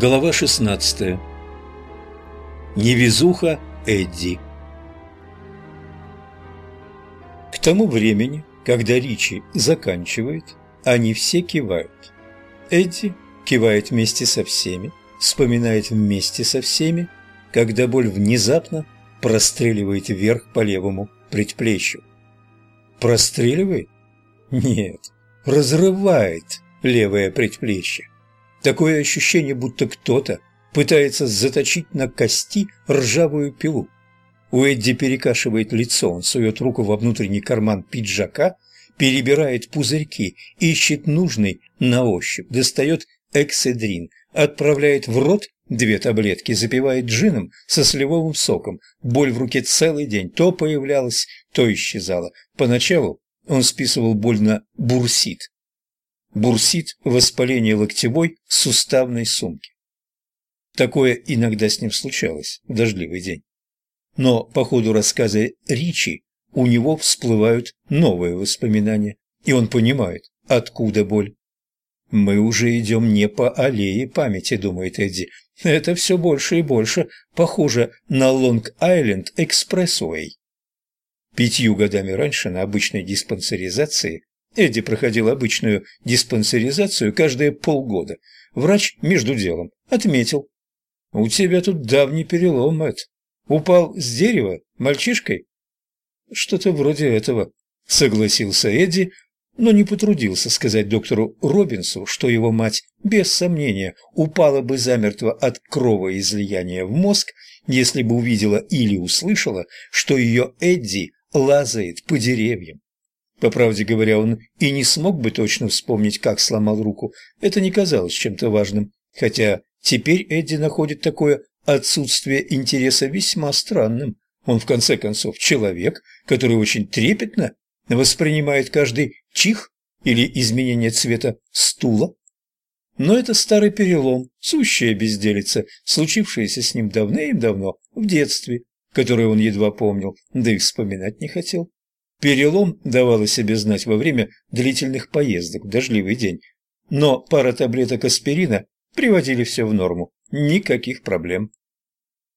Глава 16. Невезуха Эдди. К тому времени, когда Ричи заканчивает, они все кивают. Эдди кивает вместе со всеми, вспоминает вместе со всеми, когда боль внезапно простреливает вверх по левому предплечью. Простреливает? Нет, разрывает левое предплечье. Такое ощущение, будто кто-то пытается заточить на кости ржавую пилу. У Эдди перекашивает лицо, он сует руку во внутренний карман пиджака, перебирает пузырьки, ищет нужный на ощупь, достает экседрин, отправляет в рот две таблетки, запивает джином со сливовым соком. Боль в руке целый день то появлялась, то исчезала. Поначалу он списывал боль на бурсит, бурсит, воспаление локтевой суставной сумки. Такое иногда с ним случалось в дождливый день. Но по ходу рассказа Ричи у него всплывают новые воспоминания, и он понимает, откуда боль. «Мы уже идем не по аллее памяти», — думает Эдди. «Это все больше и больше похоже на Лонг-Айленд Экспрессуэй». Пятью годами раньше на обычной диспансеризации Эдди проходил обычную диспансеризацию каждые полгода. Врач между делом отметил. «У тебя тут давний перелом, Мэтт. Упал с дерева мальчишкой?» «Что-то вроде этого», — согласился Эдди, но не потрудился сказать доктору Робинсу, что его мать, без сомнения, упала бы замертво от кровоизлияния в мозг, если бы увидела или услышала, что ее Эдди лазает по деревьям. По правде говоря, он и не смог бы точно вспомнить, как сломал руку. Это не казалось чем-то важным, хотя теперь Эдди находит такое отсутствие интереса весьма странным. Он, в конце концов, человек, который очень трепетно воспринимает каждый чих или изменение цвета стула. Но это старый перелом, сущая безделица, случившаяся с ним давным-давно, в детстве, которое он едва помнил, да и вспоминать не хотел. Перелом давал о себе знать во время длительных поездок в дождливый день, но пара таблеток аспирина приводили все в норму, никаких проблем.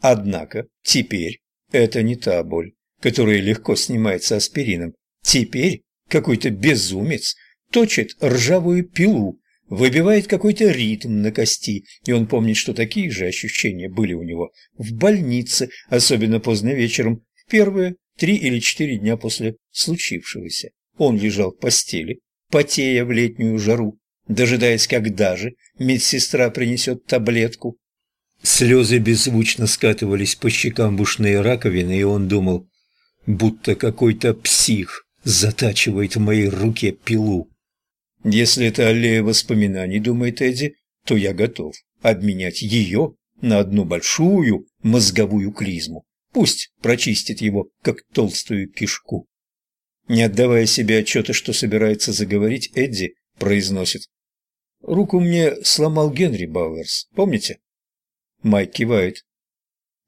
Однако теперь это не та боль, которая легко снимается аспирином. Теперь какой-то безумец точит ржавую пилу, выбивает какой-то ритм на кости, и он помнит, что такие же ощущения были у него в больнице, особенно поздно вечером, в первые три или четыре дня после случившегося. Он лежал в постели, потея в летнюю жару, дожидаясь, когда же медсестра принесет таблетку. Слезы беззвучно скатывались по щекам бушные раковины, и он думал, будто какой-то псих затачивает в моей руке пилу. Если это аллея воспоминаний, думает Эдди, то я готов обменять ее на одну большую мозговую клизму. Пусть прочистит его, как толстую кишку. Не отдавая себе отчета, что собирается заговорить, Эдди произносит. «Руку мне сломал Генри Бауэрс, помните?» Майк кивает.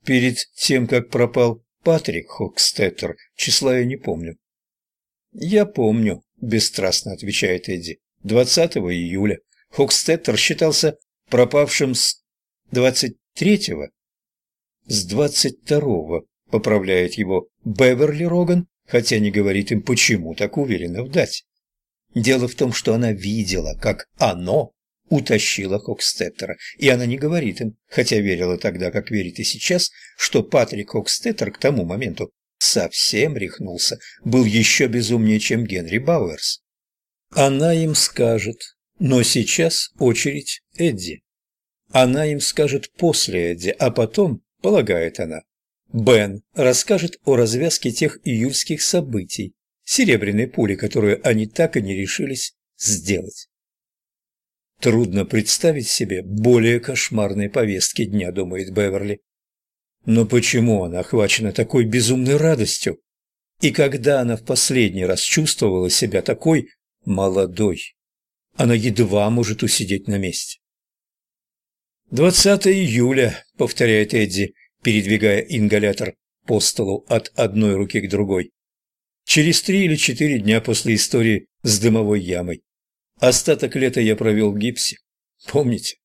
«Перед тем, как пропал Патрик Хокстеттер, числа я не помню». «Я помню», – бесстрастно отвечает Эдди. «20 июля. Хокстеттер считался пропавшим с 23-го с двадцать второго, поправляет его Беверли Роган, хотя не говорит им, почему так уверенно в дате. Дело в том, что она видела, как оно утащило Хокстеттера, и она не говорит им, хотя верила тогда, как верит и сейчас, что Патрик Хокстеттер к тому моменту совсем рехнулся, был еще безумнее, чем Генри Бауэрс. Она им скажет, но сейчас очередь Эдди. Она им скажет после Эдди, а потом полагает она. Бен расскажет о развязке тех июльских событий, серебряной пули, которую они так и не решились сделать. Трудно представить себе более кошмарной повестки дня, думает Беверли. Но почему она охвачена такой безумной радостью? И когда она в последний раз чувствовала себя такой молодой? Она едва может усидеть на месте. «20 июля», — повторяет Эдди, передвигая ингалятор по столу от одной руки к другой. Через три или четыре дня после истории с дымовой ямой. Остаток лета я провел в гипсе. Помните?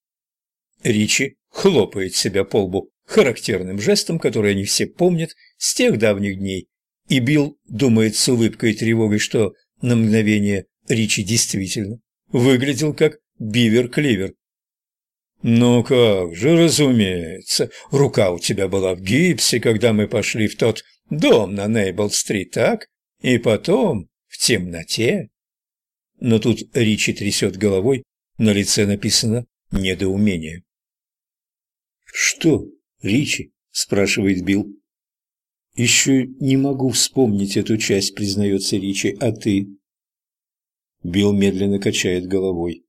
Ричи хлопает себя по лбу характерным жестом, который они все помнят с тех давних дней, и Билл думает с улыбкой и тревогой, что на мгновение Ричи действительно выглядел как бивер-кливер. «Ну как же, разумеется, рука у тебя была в гипсе, когда мы пошли в тот дом на Нейбл-стрит, так? И потом, в темноте...» Но тут Ричи трясет головой, на лице написано «недоумение». «Что, Ричи?» – спрашивает Билл. «Еще не могу вспомнить эту часть», – признается Ричи, – «а ты?» Билл медленно качает головой.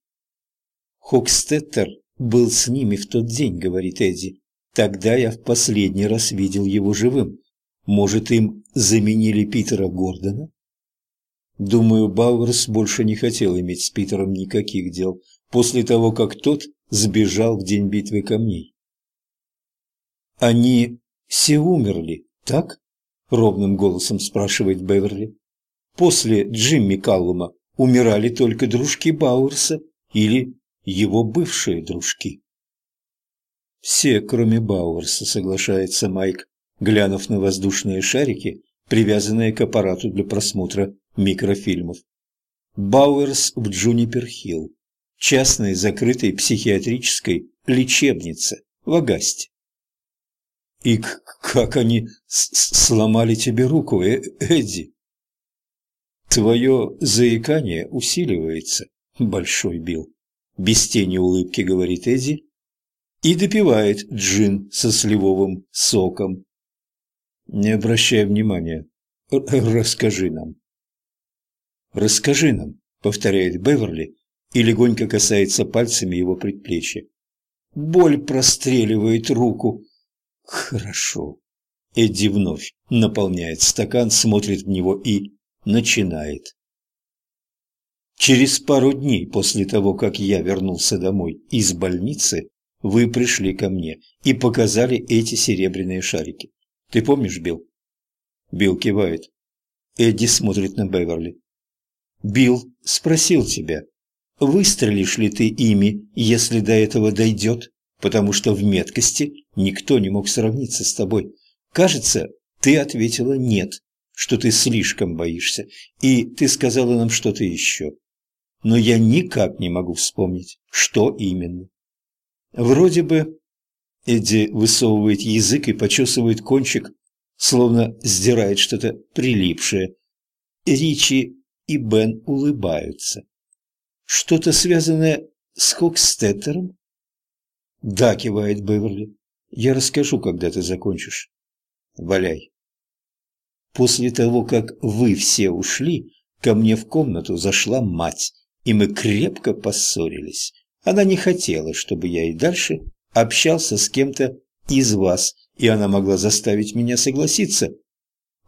«Хокстеттер был с ними в тот день», — говорит Эдди. «Тогда я в последний раз видел его живым. Может, им заменили Питера Гордона?» Думаю, Бауэрс больше не хотел иметь с Питером никаких дел после того, как тот сбежал в день битвы камней. «Они все умерли, так?» — ровным голосом спрашивает Беверли. «После Джимми Каллума умирали только дружки Бауэрса или его бывшие дружки. Все, кроме Бауэрса, соглашается Майк, глянув на воздушные шарики, привязанные к аппарату для просмотра микрофильмов. Бауэрс в Джунипер-Хилл, частной закрытой психиатрической лечебнице в Агасте. «И как они сломали тебе руку, э Эдди?» «Твое заикание усиливается, Большой Билл без тени улыбки говорит Эдди и допивает джин со сливовым соком. Не обращай внимания. Расскажи нам. Расскажи нам, повторяет Беверли и легонько касается пальцами его предплечья. Боль простреливает руку. Хорошо. Эдди вновь наполняет стакан, смотрит в него и начинает. Через пару дней после того, как я вернулся домой из больницы, вы пришли ко мне и показали эти серебряные шарики. Ты помнишь, Билл? Билл кивает. Эдди смотрит на Беверли. Билл спросил тебя, выстрелишь ли ты ими, если до этого дойдет, потому что в меткости никто не мог сравниться с тобой. Кажется, ты ответила «нет», что ты слишком боишься, и ты сказала нам что-то еще но я никак не могу вспомнить, что именно. Вроде бы Эдди высовывает язык и почесывает кончик, словно сдирает что-то прилипшее. Ричи и Бен улыбаются. Что-то связанное с Хокстеттером? Да, кивает Беверли. Я расскажу, когда ты закончишь. Валяй. После того, как вы все ушли, ко мне в комнату зашла мать и мы крепко поссорились. Она не хотела, чтобы я и дальше общался с кем-то из вас, и она могла заставить меня согласиться.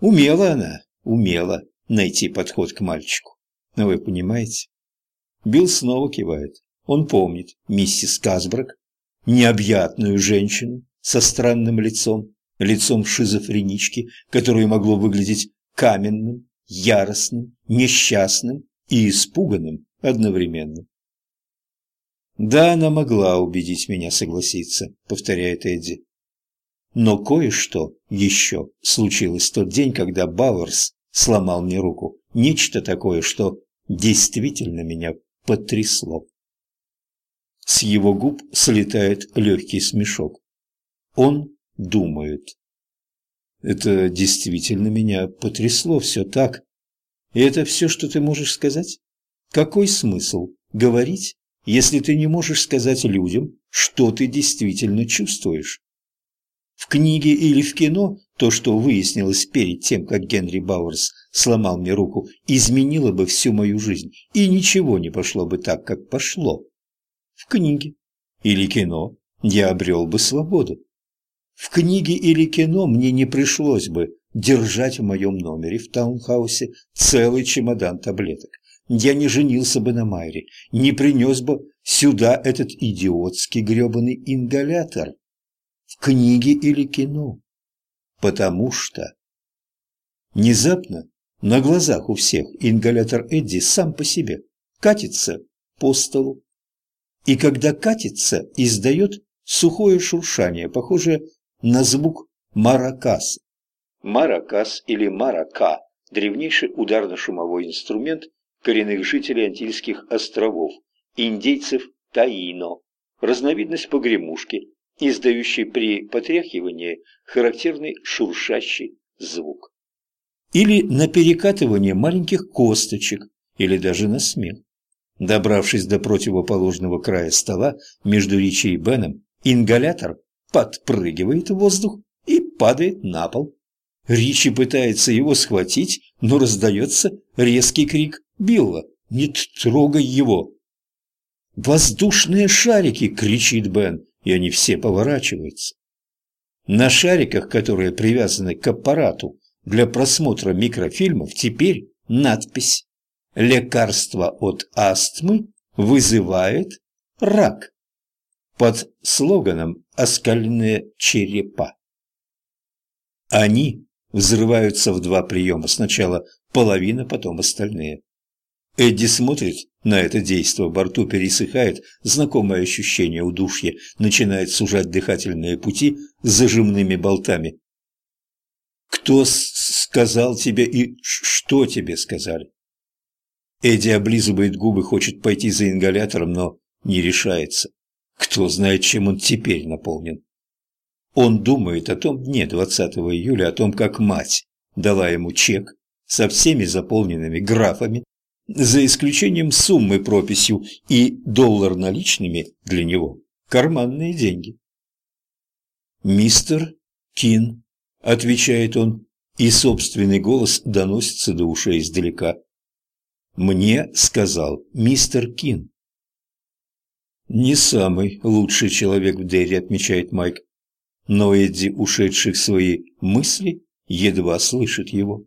Умела она, умела найти подход к мальчику. Но вы понимаете? Билл снова кивает. Он помнит миссис Касбрак, необъятную женщину со странным лицом, лицом шизофренички, которое могло выглядеть каменным, яростным, несчастным и испуганным одновременно. «Да, она могла убедить меня согласиться», — повторяет Эдди. «Но кое-что еще случилось тот день, когда Бауэрс сломал мне руку. Нечто такое, что действительно меня потрясло». С его губ слетает легкий смешок. Он думает. «Это действительно меня потрясло, все так. И это все, что ты можешь сказать?» Какой смысл говорить, если ты не можешь сказать людям, что ты действительно чувствуешь? В книге или в кино то, что выяснилось перед тем, как Генри Бауэрс сломал мне руку, изменило бы всю мою жизнь, и ничего не пошло бы так, как пошло. В книге или кино я обрел бы свободу. В книге или кино мне не пришлось бы держать в моем номере в таунхаусе целый чемодан таблеток я не женился бы на Майре, не принес бы сюда этот идиотский гребаный ингалятор в книге или кино. Потому что... Внезапно на глазах у всех ингалятор Эдди сам по себе катится по столу. И когда катится, издает сухое шуршание, похожее на звук маракаса. Маракас или марака – древнейший ударно-шумовой инструмент коренных жителей Антильских островов, индейцев Таино, разновидность погремушки, издающей при потряхивании характерный шуршащий звук. Или на перекатывание маленьких косточек, или даже на смех. Добравшись до противоположного края стола между Ричи и Беном, ингалятор подпрыгивает в воздух и падает на пол. Ричи пытается его схватить, но раздается резкий крик Билла «Не трогай его!» «Воздушные шарики!» — кричит Бен, и они все поворачиваются. На шариках, которые привязаны к аппарату для просмотра микрофильмов, теперь надпись «Лекарство от астмы вызывает рак» под слоганом «Оскаленные черепа». Они взрываются в два приема, сначала половина, потом остальные. Эдди смотрит на это действо, в борту пересыхает, знакомое ощущение удушья, начинает сужать дыхательные пути с зажимными болтами. «Кто сказал тебе и что тебе сказали?» Эдди облизывает губы, хочет пойти за ингалятором, но не решается. Кто знает, чем он теперь наполнен. Он думает о том дне 20 июля, о том, как мать дала ему чек со всеми заполненными графами, за исключением суммы прописью и доллар наличными для него карманные деньги. «Мистер Кин», — отвечает он, и собственный голос доносится до ушей издалека. «Мне сказал мистер Кин». «Не самый лучший человек в Дерри», — отмечает Майк. Но Эдди, ушедший в свои мысли, едва слышит его.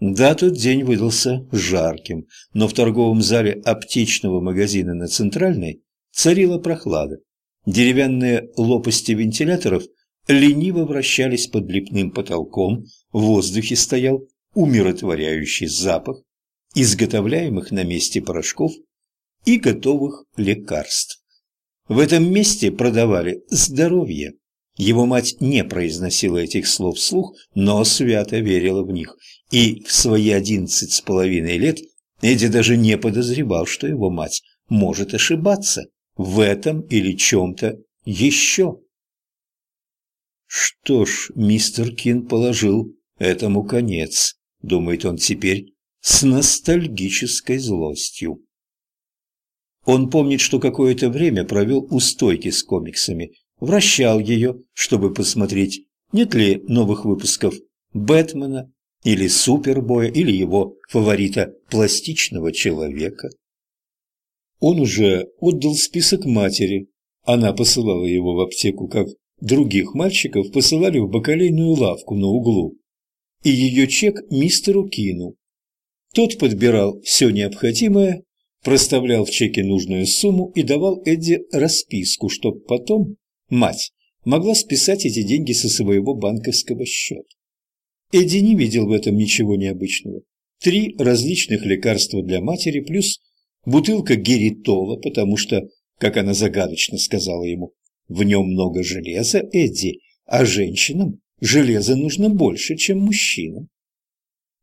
Да, тот день выдался жарким, но в торговом зале аптечного магазина на Центральной царила прохлада. Деревянные лопасти вентиляторов лениво вращались под лепным потолком, в воздухе стоял умиротворяющий запах изготовляемых на месте порошков и готовых лекарств. В этом месте продавали здоровье. Его мать не произносила этих слов вслух, но свято верила в них, и в свои одиннадцать с половиной лет Эдди даже не подозревал, что его мать может ошибаться в этом или чем-то еще. Что ж, мистер Кин положил этому конец, думает он теперь с ностальгической злостью. Он помнит, что какое-то время провел у стойки с комиксами, вращал ее, чтобы посмотреть, нет ли новых выпусков Бэтмена или Супербоя, или его фаворита пластичного человека. Он уже отдал список матери. Она посылала его в аптеку, как других мальчиков посылали в бакалейную лавку на углу. И ее чек мистеру Кину. Тот подбирал все необходимое, проставлял в чеке нужную сумму и давал Эдди расписку, чтобы потом мать могла списать эти деньги со своего банковского счета. Эдди не видел в этом ничего необычного. Три различных лекарства для матери плюс бутылка геритола, потому что, как она загадочно сказала ему, в нем много железа, Эдди, а женщинам железа нужно больше, чем мужчинам.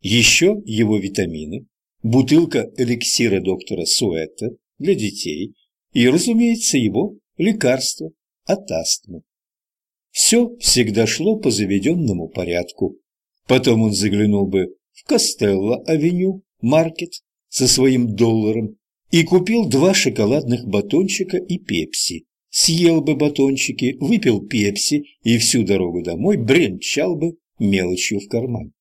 Еще его витамины, бутылка эликсира доктора Суэта для детей и, разумеется, его лекарство от астмы. Все всегда шло по заведенному порядку. Потом он заглянул бы в Костелло-авеню, маркет, со своим долларом и купил два шоколадных батончика и пепси. Съел бы батончики, выпил пепси и всю дорогу домой бренчал бы мелочью в карман.